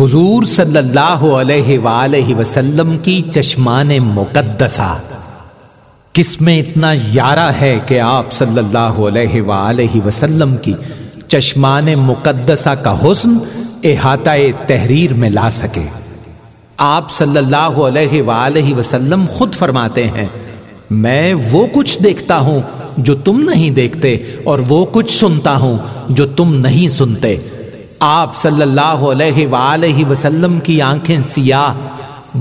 حضور صلی اللہ علیہ وآلہ وسلم کی چشمان مقدسہ۔ کس میں اتنا یارہ ہے کہ آپ صلی اللہ علیہ وآلہ وسلم کی چشمان مقدسہ کا حسن احاطہ تحریر میں لا سکے۔ آپ صلی اللہ علیہ وآلہ وسلم خود فرماتے ہیں، میں وہ کچھ دیکھتا ہوں جو تم نہیں دیکھتے اور وہ کچھ سنتا ہوں جو تم نہیں سنتے۔ آپ صلی اللہ علیہ وآلہ وسلم کی آنکھیں سیاہ،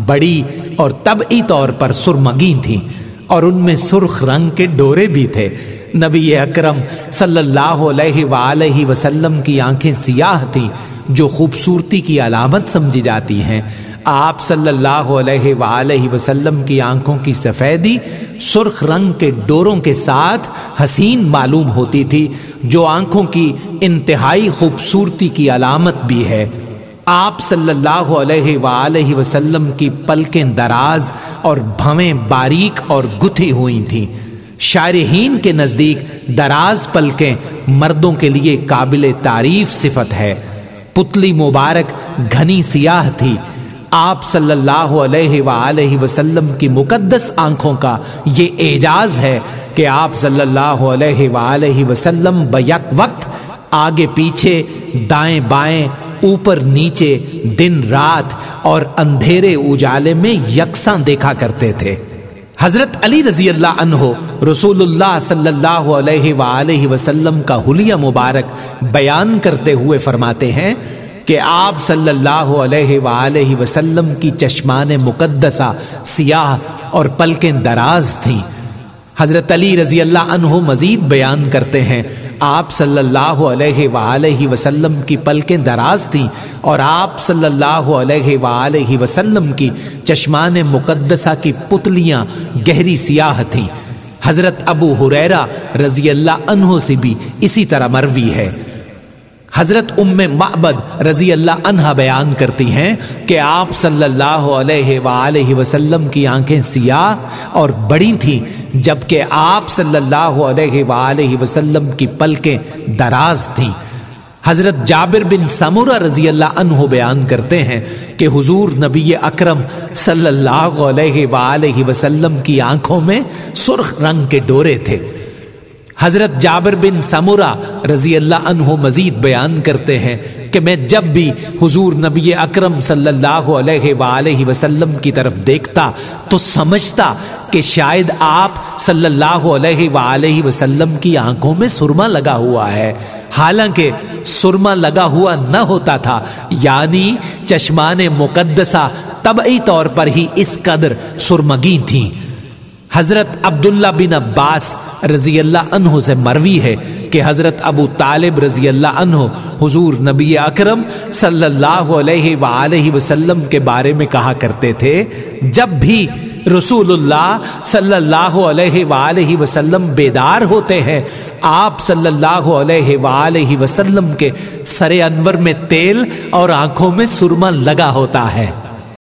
بڑی اور طبعی طور پر سرمگی تھیں اور ان میں سرخ رنگ کے ڈورے بھی تھے۔ نبی اکرم صلی اللہ علیہ وآلہ وسلم کی آنکھیں سیاہ تھیں۔ جو خوبصورتی کی علامت سمجھی جاتی ہیں۔ آپ صلی اللہ علیہ وآلہ وسلم کی آنکھوں کی سفیدی سرخ رنگ کے ڈوروں کے ساتھ حسین معلوم ہوتی تھی، جو آنکھوں کی انتہائی خوبصورتی کی علامت بھی ہے۔ آپ صلی اللہ علیہ وآلہ وسلم کی پلکیں دراز اور بھویں باریک اور گتھی ہوئی تھیں۔ شارحین کے نزدیک دراز پلکیں مردوں کے لیے قابل تعریف صفت ہے۔ پتلی مبارک گھنی سیاہ تھی۔ آپ صلی اللہ علیہ وآلہ وسلم کی مقدس آنکھوں کا یہ اعجاز ہے کہ آپ صلی اللہ علیہ وآلہ وسلم بیک وقت آگے پیچھے دائیں بائیں اوپر نیچے دن رات اور اندھیرے اجالے میں یکساں دیکھا کرتے تھے۔ حضرت علی رضی اللہ عنہ رسول اللہ صلی اللہ علیہ وآلہ وسلم کا حلیہ مبارک بیان کرتے ہوئے فرماتے ہیں کہ آپ صلی اللہ علیہ وآلہ وسلم کی چشمان مقدسہ سیاہ اور پلکیں دراز تھیں۔ حضرت علی رضی اللہ عنہ مزید بیان کرتے ہیں آپ صلی اللہ علیہ وآلہ وسلم کی پلکیں دراز تھیں اور آپ صلی اللہ علیہ وآلہ وسلم کی چشمان مقدسہ کی پتلیاں گہری سیاہ تھیں۔ حضرت ابو حریرہ رضی اللہ عنہ سے بھی اسی طرح مروی ہے۔ حضرت ام معبد رضی اللہ عنہ بیان کرتی ہیں کہ آپ صلی اللہ علیہ وآلہ وسلم کی آنکھیں سیاہ اور بڑی تھیں، جبکہ آپ صلی اللہ علیہ وآلہ وسلم کی پلکیں دراز تھیں۔ حضرت جابر بن سمورہ رضی اللہ عنہ بیان کرتے ہیں کہ حضور نبی اکرم صلی اللہ علیہ وآلہ وسلم کی آنکھوں میں سرخ رنگ کے ڈورے تھے۔ حضرت جابر بن سمورہ رضی اللہ عنہ مزید بیان کرتے ہیں کہ میں جب بھی حضور نبی اکرم صلی اللہ علیہ وآلہ وسلم کی طرف دیکھتا تو سمجھتا کہ شاید آپ صلی اللہ علیہ وآلہ وسلم کی آنکھوں میں سرما لگا ہوا ہے۔ حالانکہ سرما لگا ہوا نہ ہوتا تھا یعنی چشمان مقدسہ طبعی طور پر ہی اس قدر سرمگی تھیں۔ حضرت عبداللہ بن عباس رضی اللہ عنہ سے مروی ہے کہ حضرت ابو طالب رضی اللہ عنہ حضور نبی اکرم صلی اللہ علیہ وآلہ وسلم کے بارے میں کہا کرتے تھے، جب بھی رسول اللہ صلی اللہ علیہ وآلہ وسلم بیدار ہوتے ہیں، آپ صلی اللہ علیہ وآلہ وسلم کے سر انور میں تیل اور آنکھوں میں سرما لگا ہوتا ہے۔